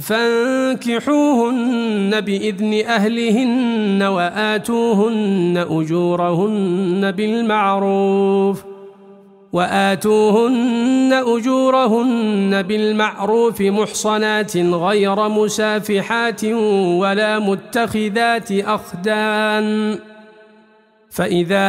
فانكحوهن بإذن أهلهن وآتوهن أجورهن بالمعروف وآتوهن أجورهن بالمعروف محصنات غير مسافحات ولا متخذات أخدان فإذا